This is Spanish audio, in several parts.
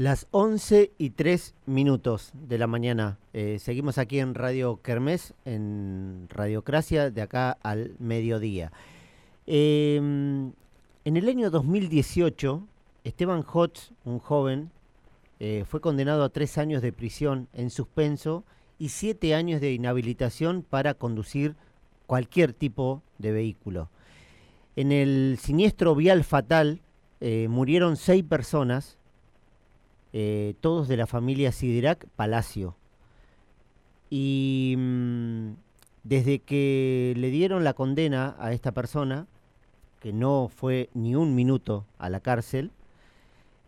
Las 11 y 3 minutos de la mañana. Eh, seguimos aquí en Radio Kermés, en Radiocracia, de acá al mediodía. Em, en el año 2018, Esteban Hotz, un joven, eh, fue condenado a tres años de prisión en suspenso y siete años de inhabilitación para conducir cualquier tipo de vehículo. En el siniestro vial fatal eh, murieron seis personas eh, todos de la familia Sidirac Palacio. Y mm, desde que le dieron la condena a esta persona, que no fue ni un minuto a la cárcel,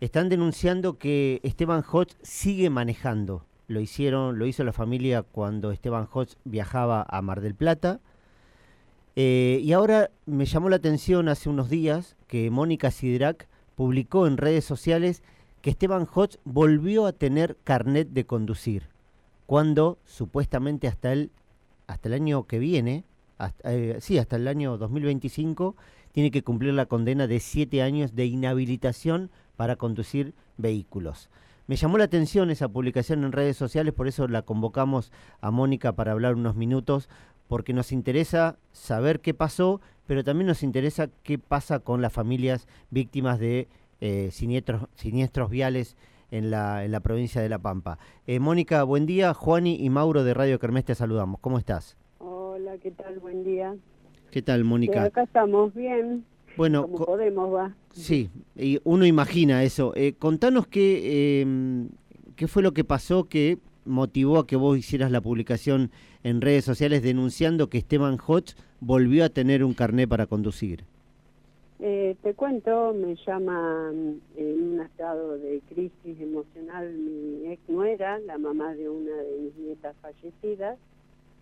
están denunciando que Esteban Hodge sigue manejando. Lo hicieron, lo hizo la familia cuando Esteban Hodge viajaba a Mar del Plata. Eh, y ahora me llamó la atención hace unos días que Mónica Sidirac publicó en redes sociales que Esteban Hodge volvió a tener carnet de conducir, cuando supuestamente hasta el, hasta el año que viene, hasta, eh, sí, hasta el año 2025, tiene que cumplir la condena de siete años de inhabilitación para conducir vehículos. Me llamó la atención esa publicación en redes sociales, por eso la convocamos a Mónica para hablar unos minutos, porque nos interesa saber qué pasó, pero también nos interesa qué pasa con las familias víctimas de eh, siniestros, siniestros viales en la, en la provincia de La Pampa. Eh, Mónica, buen día. Juani y Mauro de Radio Kermés te saludamos. ¿Cómo estás? Hola, ¿qué tal? Buen día. ¿Qué tal, Mónica? acá estamos bien. Bueno, como podemos, va. Sí, y uno imagina eso. Eh, contanos qué, em, qué fue lo que pasó que motivó a que vos hicieras la publicación en redes sociales denunciando que Esteban Hodge volvió a tener un carné para conducir. Eh, te cuento, me llama mm, en un estado de crisis emocional mi ex nuera, la mamá de una de mis nietas fallecidas,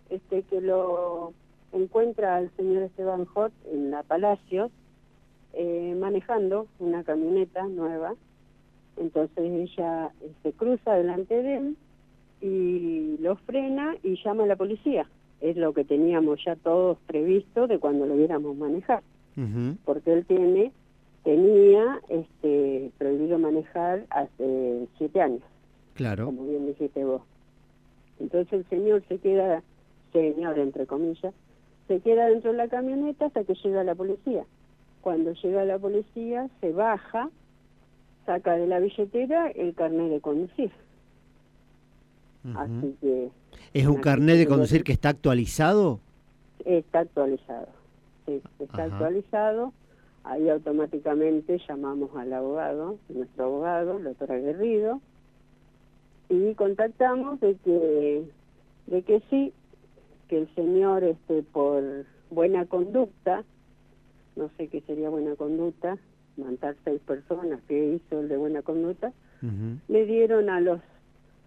este que lo encuentra al señor Esteban Hot en la Palacios eh, manejando una camioneta nueva. Entonces ella se este, cruza delante de él y lo frena y llama a la policía. Es lo que teníamos ya todos previsto de cuando lo viéramos manejar porque él tiene tenía este prohibido manejar hace siete años. Claro. Como bien dijiste vos. Entonces el señor se queda, señor entre comillas, se queda dentro de la camioneta hasta que llega la policía. Cuando llega la policía se baja, saca de la billetera el carnet de conducir. Así que... ¿Es un carnet de conducir que está actualizado? Está actualizado está actualizado, ahí automáticamente llamamos al abogado, nuestro abogado, el doctor Aguerrido, y contactamos de que, de que sí, que el señor este por buena conducta, no sé qué sería buena conducta, mandar seis personas, que hizo el de buena conducta, le dieron a los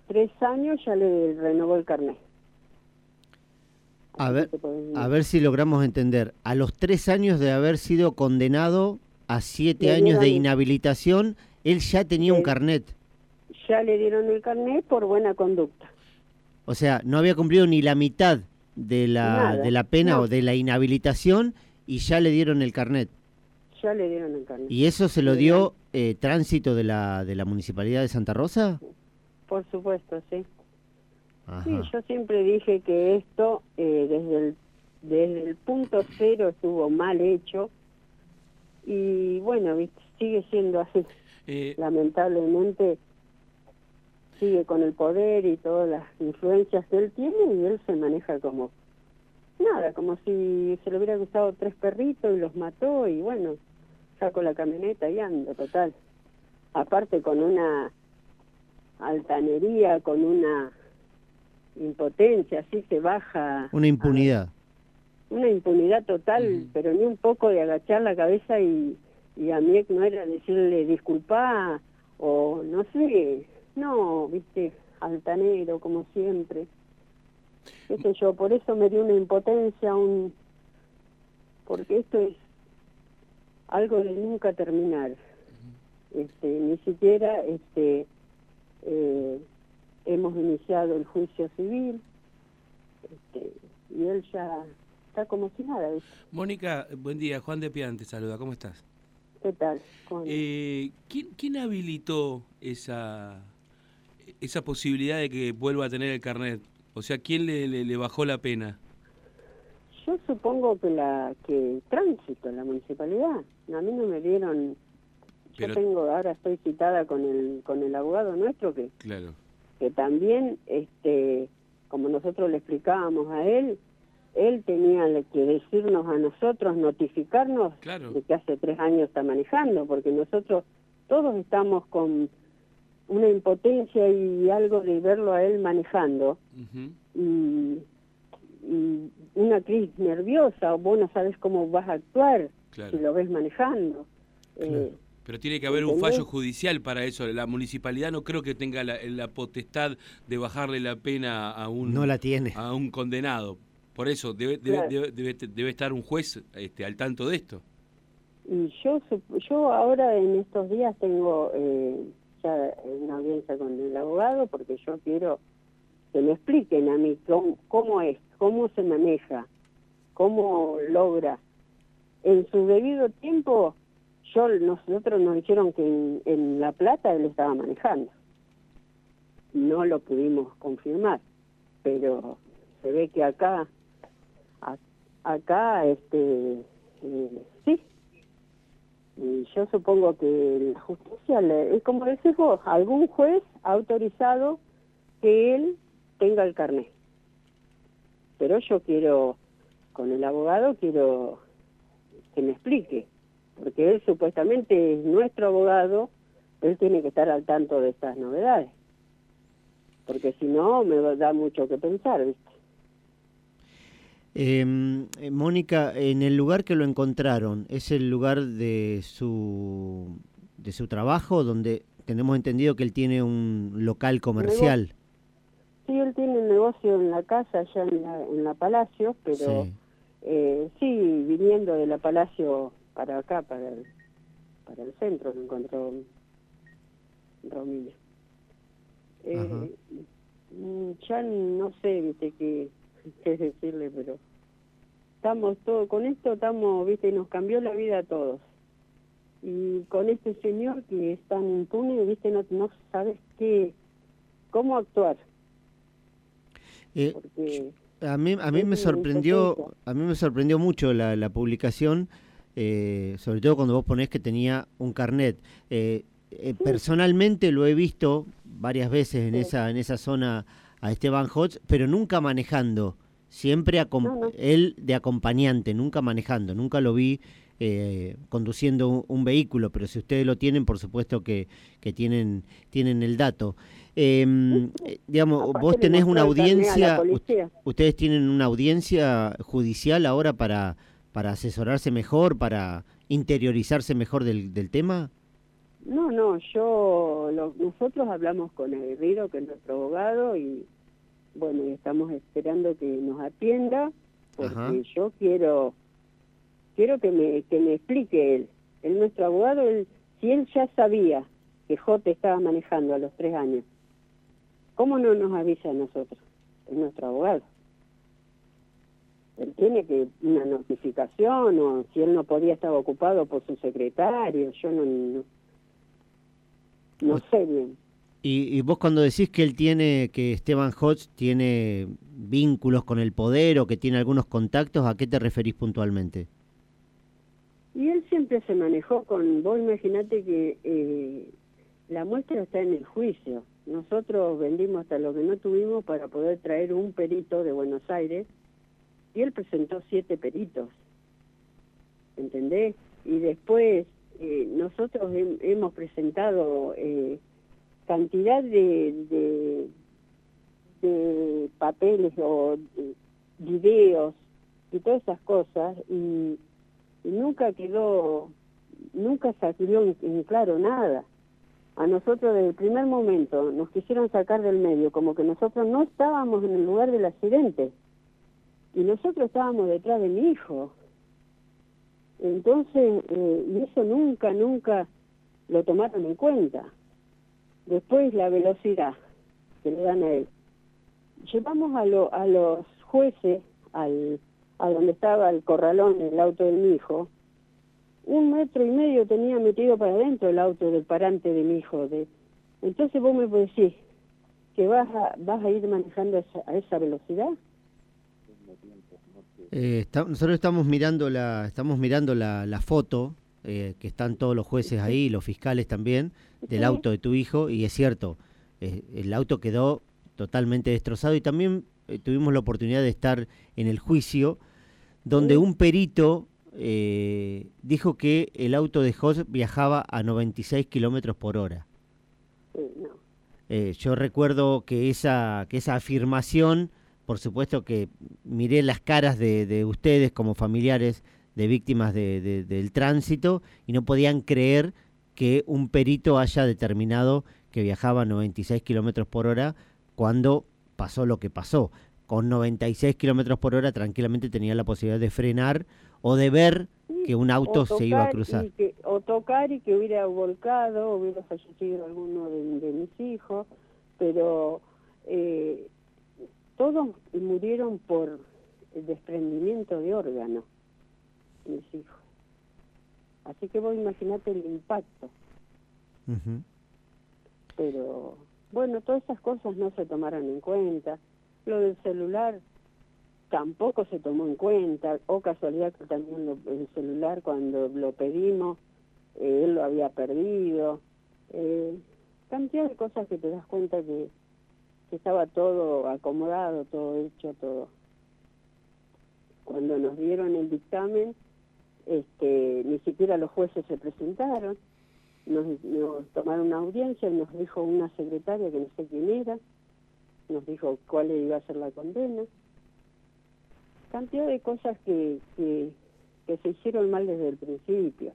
tres años, ya le renovó el carnet. A ver, a ver si logramos entender. A los tres años de haber sido condenado a siete años de inhabilitación, él ya tenía un carnet. Ya le dieron el carnet por buena conducta. O sea, no había cumplido ni la mitad de la, de la pena o de la inhabilitación y ya le dieron el carnet. Ya le dieron el carnet. ¿Y eso se lo dio eh, tránsito de la, de la Municipalidad de Santa Rosa? Por supuesto, sí. Sí, yo siempre dije que esto eh, desde, el, desde el punto cero estuvo mal hecho y bueno, sigue siendo así. Eh, Lamentablemente sigue con el poder y todas las influencias que él tiene y él se maneja como nada, como si se le hubiera gustado tres perritos y los mató y bueno, saco la camioneta y ando, total. Aparte con una altanería, con una impotencia, así se baja. Una impunidad. una impunidad total, pero ni un poco de agachar la cabeza y, y a mí no era decirle disculpa o no sé, no, viste, altanero como siempre. Qué sé yo, por eso me dio una impotencia, un porque esto es algo de nunca terminar. Este, ni siquiera este eh, hemos iniciado el juicio civil este, y él ya está como si nada. Mónica, buen día. Juan de Pian te saluda. ¿Cómo estás? ¿Qué tal? Eh, ¿quién, ¿Quién habilitó esa, esa posibilidad de que vuelva a tener el carnet? O sea, ¿quién le, le, bajó la pena? Yo supongo que la que tránsito, la municipalidad. A mí no me dieron. Yo tengo, ahora estoy citada con el con el abogado nuestro que claro. Que también, este, como nosotros le explicábamos a él, él tenía que decirnos a nosotros, notificarnos de que hace tres años está manejando, porque nosotros todos estamos con una impotencia y algo de verlo a él manejando. Y, una crisis nerviosa, vos no sabes cómo vas a actuar si lo ves manejando. Eh, pero tiene que haber un fallo judicial para eso. La municipalidad no creo que tenga la, potestad de bajarle la pena a un, no la tiene. a un condenado. Por eso debe, debe, debe, estar un juez este, al tanto de esto. Y yo, yo ahora en estos días tengo eh, ya una audiencia con el abogado porque yo quiero que me expliquen a mí cómo, es, cómo se maneja, cómo logra. En su debido tiempo, yo nosotros nos dijeron que en, La Plata él estaba manejando. No lo pudimos confirmar, pero se ve que acá acá este eh, sí. Y yo supongo que la justicia es como decís vos algún juez ha autorizado que él tenga el carnet. Pero yo quiero con el abogado quiero que me explique porque él supuestamente es nuestro abogado él tiene que estar al tanto de estas novedades porque si no me da mucho que pensar ¿viste? Em, eh, Mónica, en el lugar que lo encontraron, ¿es el lugar de su, de su trabajo donde tenemos entendido que él tiene un local comercial? Sí, él tiene un negocio en la casa, allá en la, en la Palacio, pero sí. Eh, sí, viniendo de la Palacio para acá, para el, para el centro, lo encontró Romina. Eh, mm, ya no sé, viste, que qué decirle, pero estamos todo con esto estamos, viste, nos cambió la vida a todos. Y con este señor que es tan impune, viste, no, no sabes qué, cómo actuar. Eh, a mí, a mí me sorprendió, a mí me sorprendió mucho la, la publicación, eh, sobre todo cuando vos ponés que tenía un carnet. Eh, personalmente lo he visto varias veces en esa en esa zona a Esteban Hodge, pero nunca manejando, siempre él de acompañante, nunca manejando, nunca lo vi eh, conduciendo un, vehículo, pero si ustedes lo tienen, por supuesto que, que tienen, tienen el dato. Em, eh, digamos, vos tenés una audiencia, ustedes tienen una audiencia judicial ahora para, para asesorarse mejor, para interiorizarse mejor del, del tema. No, no, yo, nosotros hablamos con el Rido, que es nuestro abogado, y bueno, estamos esperando que nos atienda, porque yo quiero quiero que me, que me explique él. Él, nuestro abogado, él, si él ya sabía que Jote estaba manejando a los tres años, ¿cómo no nos avisa a nosotros? Es nuestro abogado. Él tiene que una notificación o si él no podía estar ocupado por su secretario, yo no, no, no sé bien. Y, vos cuando decís que él tiene, que Esteban Hodge tiene vínculos con el poder o que tiene algunos contactos, ¿a qué te referís puntualmente? Y él siempre se manejó con, vos imaginate que eh, la muestra está en el juicio. Nosotros vendimos hasta lo que no tuvimos para poder traer un perito de Buenos Aires y él presentó siete peritos. ¿Entendés? Y después eh, nosotros hemos presentado... Eh, cantidad de, de, papeles o videos y todas esas cosas y, nunca quedó, nunca salió en, claro nada. A nosotros desde el primer momento nos quisieron sacar del medio, como que nosotros no estábamos en el lugar del accidente y nosotros estábamos detrás de mi hijo. Entonces, eh, y eso nunca, nunca lo tomaron en cuenta. Después la velocidad que le dan a él. Llevamos a, lo, a los jueces al, a donde estaba el corralón del auto de mi hijo un metro y medio tenía metido para adentro el auto del parante de mi hijo. De... Entonces vos me decís que vas a, vas a ir manejando esa, a esa velocidad. Eh, nosotros estamos mirando la, estamos mirando la, la foto, eh, que están todos los jueces ahí, los fiscales también, del auto de tu hijo, y es cierto, eh, el auto quedó totalmente destrozado y también tuvimos la oportunidad de estar en el juicio donde un perito dijo que el auto de Jos viajaba a 96 kilómetros por hora. yo recuerdo que esa, que esa afirmación por supuesto que miré las caras de, ustedes como familiares de víctimas del tránsito y no podían creer que un perito haya determinado que viajaba a 96 kilómetros por hora cuando pasó lo que pasó. Con 96 kilómetros por hora tranquilamente tenía la posibilidad de frenar o de ver que un auto se iba a cruzar. o tocar y que hubiera volcado, hubiera fallecido alguno de, mis hijos, pero eh, todos murieron por el desprendimiento de órganos, mis hijos. Así que vos imaginate el impacto. Pero bueno, todas esas cosas no se tomaron en cuenta. Lo del celular tampoco se tomó en cuenta. O casualidad que también el celular cuando lo pedimos, eh, él lo había perdido. Eh, cantidad de cosas que te das cuenta que estaba todo acomodado, todo hecho, todo. Cuando nos dieron el dictamen, este, ni siquiera los jueces se presentaron, nos, tomaron una audiencia y nos dijo una secretaria que no sé quién era, nos dijo cuál iba a ser la condena. Cantidad de cosas que, que, se hicieron mal desde el principio.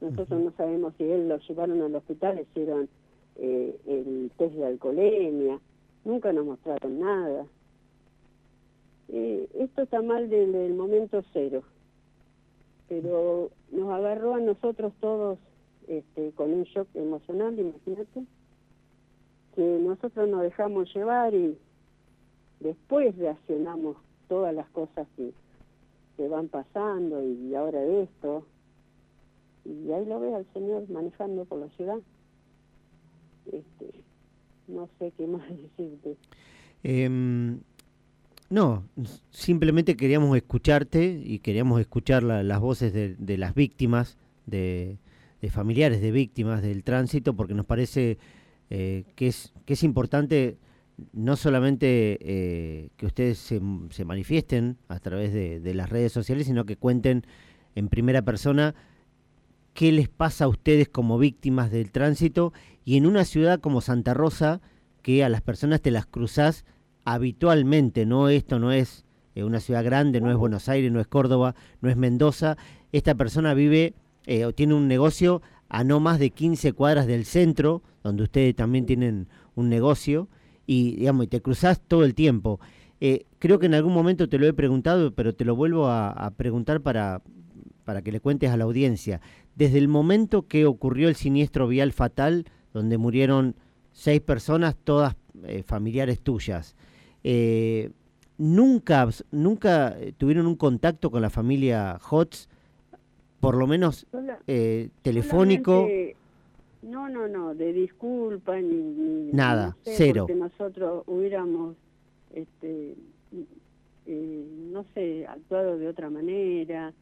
Nosotros no sabemos si él lo llevaron al hospital, hicieron eh, el test de alcoholemia, nunca nos mostraron nada. Eh, esto está mal desde el momento cero, pero nos agarró a nosotros todos este, con un shock emocional, imagínate, que nosotros nos dejamos llevar y después reaccionamos todas las cosas que, que van pasando y ahora esto. Y ahí lo ve al Señor manejando por la ciudad. Este, no sé qué más decirte. Em, no, simplemente queríamos escucharte y queríamos escuchar las voces de, las víctimas, de, familiares de víctimas del tránsito, porque nos parece eh, que, es, que es importante no solamente eh, que ustedes se, se, manifiesten a través de, las redes sociales, sino que cuenten en primera persona qué les pasa a ustedes como víctimas del tránsito y en una ciudad como Santa Rosa, que a las personas te las cruzás habitualmente, no esto no es eh, una ciudad grande, no es Buenos Aires, no es Córdoba, no es Mendoza, esta persona vive eh, o tiene un negocio a no más de 15 cuadras del centro, donde ustedes también tienen un negocio, y digamos, y te cruzás todo el tiempo. Eh, creo que en algún momento te lo he preguntado, pero te lo vuelvo a preguntar para, para que le cuentes a la audiencia, desde el momento que ocurrió el siniestro vial fatal, donde murieron seis personas, todas eh, familiares tuyas, eh, ¿nunca, ¿nunca tuvieron un contacto con la familia Hotz, por lo menos eh, telefónico? No, no, no, de disculpa ni, nada, cero. Que nosotros hubiéramos, este, no sé, actuado de otra manera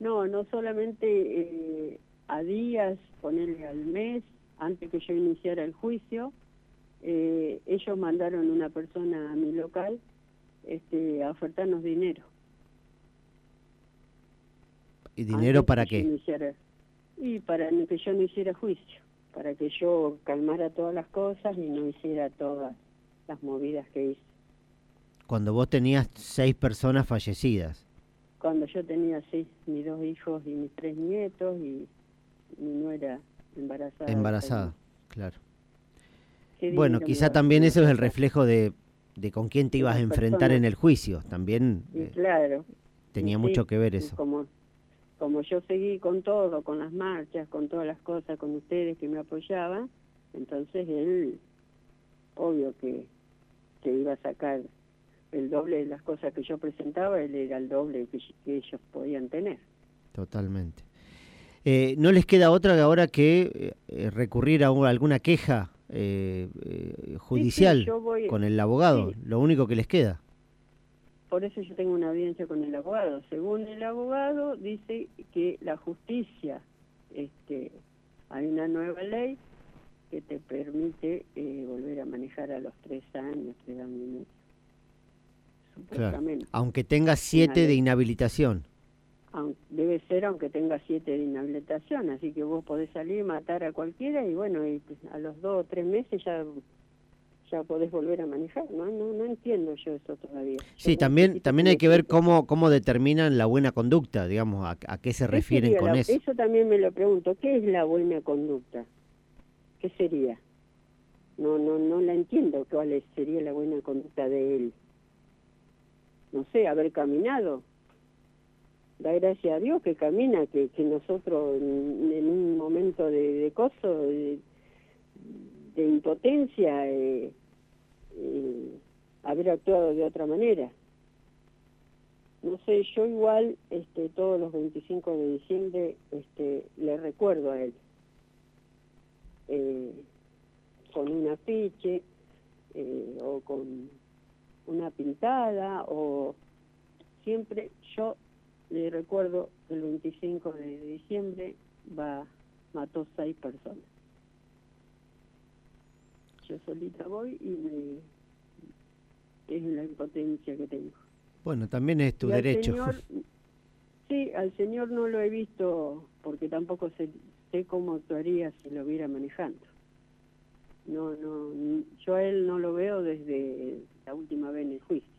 no, no solamente eh, a días, ponerle al mes, antes que yo iniciara el juicio, eh, ellos mandaron una persona a mi local este, a ofertarnos dinero. ¿Y dinero para qué? y para que yo no hiciera juicio, para que yo calmara todas las cosas y no hiciera todas las movidas que hice. Cuando vos tenías seis personas fallecidas cuando yo tenía seis, mis dos hijos y mis tres nietos y mi nuera embarazada. Embarazada, claro. Bueno, quizá también eso es el reflejo de, de con quién te ibas a enfrentar en el juicio. También eh, claro. tenía mucho que ver eso. Como, como yo seguí con todo, con las marchas, con todas las cosas, con ustedes que me apoyaban, entonces él, obvio que, que iba a sacar el doble de las cosas que yo presentaba, él era el doble que, ellos podían tener. Totalmente. Eh, ¿No les queda otra ahora que eh, recurrir a alguna queja judicial con el abogado? Lo único que les queda. Por eso yo tengo una audiencia con el abogado. Según el abogado, dice que la justicia, este, hay una nueva ley que te permite volver a manejar a los tres años, tres años y medio. Aunque tenga siete de inhabilitación. Debe ser aunque tenga siete de inhabilitación, así que vos podés salir, matar a cualquiera y bueno, y a los dos o tres meses ya ya podés volver a manejar, ¿no? No, no entiendo yo eso todavía. Sí, también también hay que ver cómo cómo determinan la buena conducta, digamos, a, qué se refieren con eso. Eso también me lo pregunto, ¿qué es la buena conducta? ¿Qué sería? No no no la entiendo cuál sería la buena conducta de él no sé, haber caminado. Da gracias a Dios que camina, que, que nosotros en, un momento de, coso, de, impotencia, eh, eh, haber actuado de otra manera. No sé, yo igual este, todos los 25 de diciembre este, le recuerdo a él. Eh, con un afiche o con una pintada o siempre yo le recuerdo el 25 de diciembre va mató seis personas. Yo solita voy y me es la impotencia que tengo. Bueno también es tu derecho. sí al señor no lo he visto porque tampoco sé, sé cómo actuaría si lo viera manejando. No no yo a él no lo veo desde la última vez en el juicio.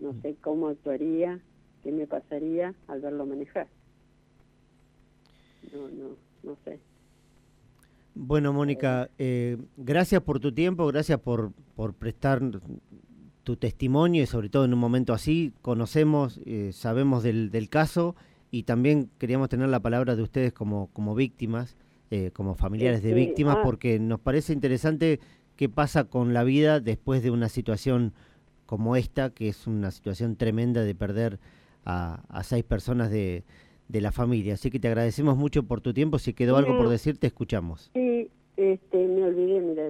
No sé cómo actuaría, qué me pasaría al verlo manejar. No, no, no sé. Bueno, Mónica, eh, gracias por tu tiempo, gracias por, por prestar tu testimonio y sobre todo en un momento así conocemos, eh, sabemos del, del, caso y también queríamos tener la palabra de ustedes como, como víctimas, eh, como familiares de este, víctimas, ah. porque nos parece interesante qué pasa con la vida después de una situación como esta, que es una situación tremenda de perder a, seis personas de, la familia. Así que te agradecemos mucho por tu tiempo. Si quedó algo por decir, te escuchamos. Sí, este, me olvidé, mira,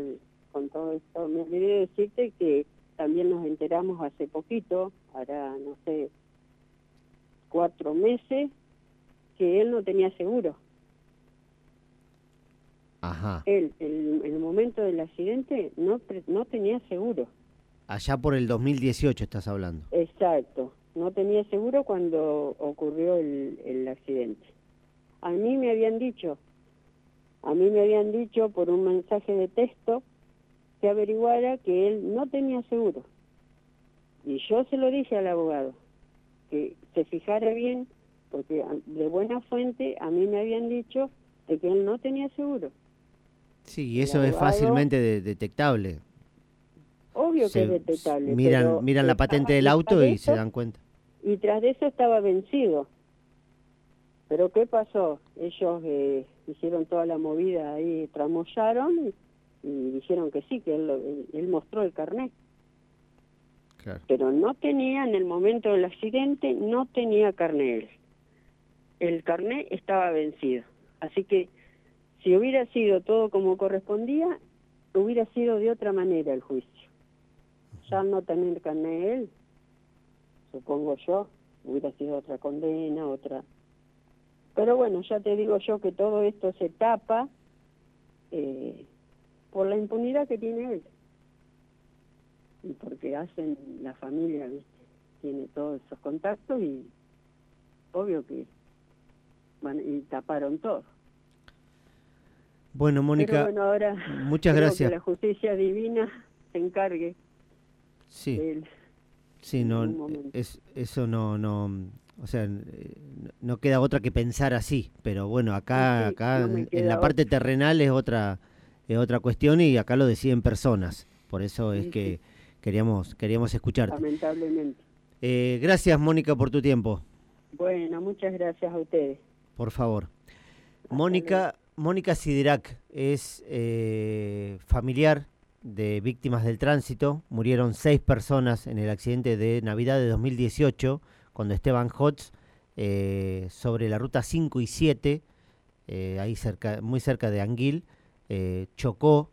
con todo esto, me olvidé decirte que también nos enteramos hace poquito, ahora no sé, cuatro meses, que él no tenía seguro. Él, en el momento del accidente, no, no tenía seguro. Allá por el 2018 estás hablando. Exacto, no tenía seguro cuando ocurrió el, el accidente. A mí me habían dicho, a mí me habían dicho por un mensaje de texto que averiguara que él no tenía seguro. Y yo se lo dije al abogado, que se fijara bien, porque de buena fuente a mí me habían dicho de que él no tenía seguro. Sí, y eso es fácilmente detectable. Obvio que es detectable. Miran, miran la patente del auto y se dan cuenta. Y tras de eso estaba vencido. Pero ¿qué pasó? Ellos eh, hicieron toda la movida ahí, tramollaron y, dijeron que sí, que él, él mostró el carnet. Pero no tenía, en el momento del accidente, no tenía carnet. El carnet estaba vencido. Así que si hubiera sido todo como correspondía, hubiera sido de otra manera el juicio. Ya no tener carnet él, supongo yo, hubiera sido otra condena, otra... Pero bueno, ya te digo yo que todo esto se tapa eh, por la impunidad que tiene él. Y porque hacen la familia, ¿viste? Tiene todos esos contactos y obvio que... Bueno, y taparon todo. Bueno, Mónica, muchas gracias. Que la justicia divina se encargue. Sí. sí, no, es, eso no, no, o sea, no queda otra que pensar así, pero bueno, acá, acá en la parte terrenal es otra, es otra cuestión y acá lo deciden personas, por eso es que queríamos, queríamos escucharte. Lamentablemente. Eh, gracias, Mónica, por tu tiempo. Bueno, muchas gracias a ustedes. Por favor. Mónica Mónica Sidirac es eh, familiar de víctimas del tránsito. Murieron seis personas en el accidente de Navidad de 2018, cuando Esteban Hotz eh, sobre la ruta 5 y 7, eh, ahí cerca, muy cerca de Anguil, chocó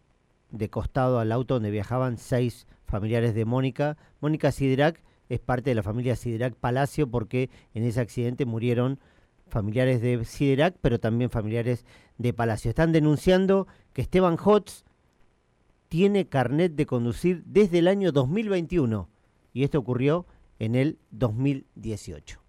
de costado al auto donde viajaban seis familiares de Mónica. Mónica Siderac es parte de la familia Siderac Palacio porque en ese accidente murieron familiares de Siderac, pero también familiares de Palacio. Están denunciando que Esteban Hotz tiene carnet de conducir desde el año 2021 y esto ocurrió en el 2018.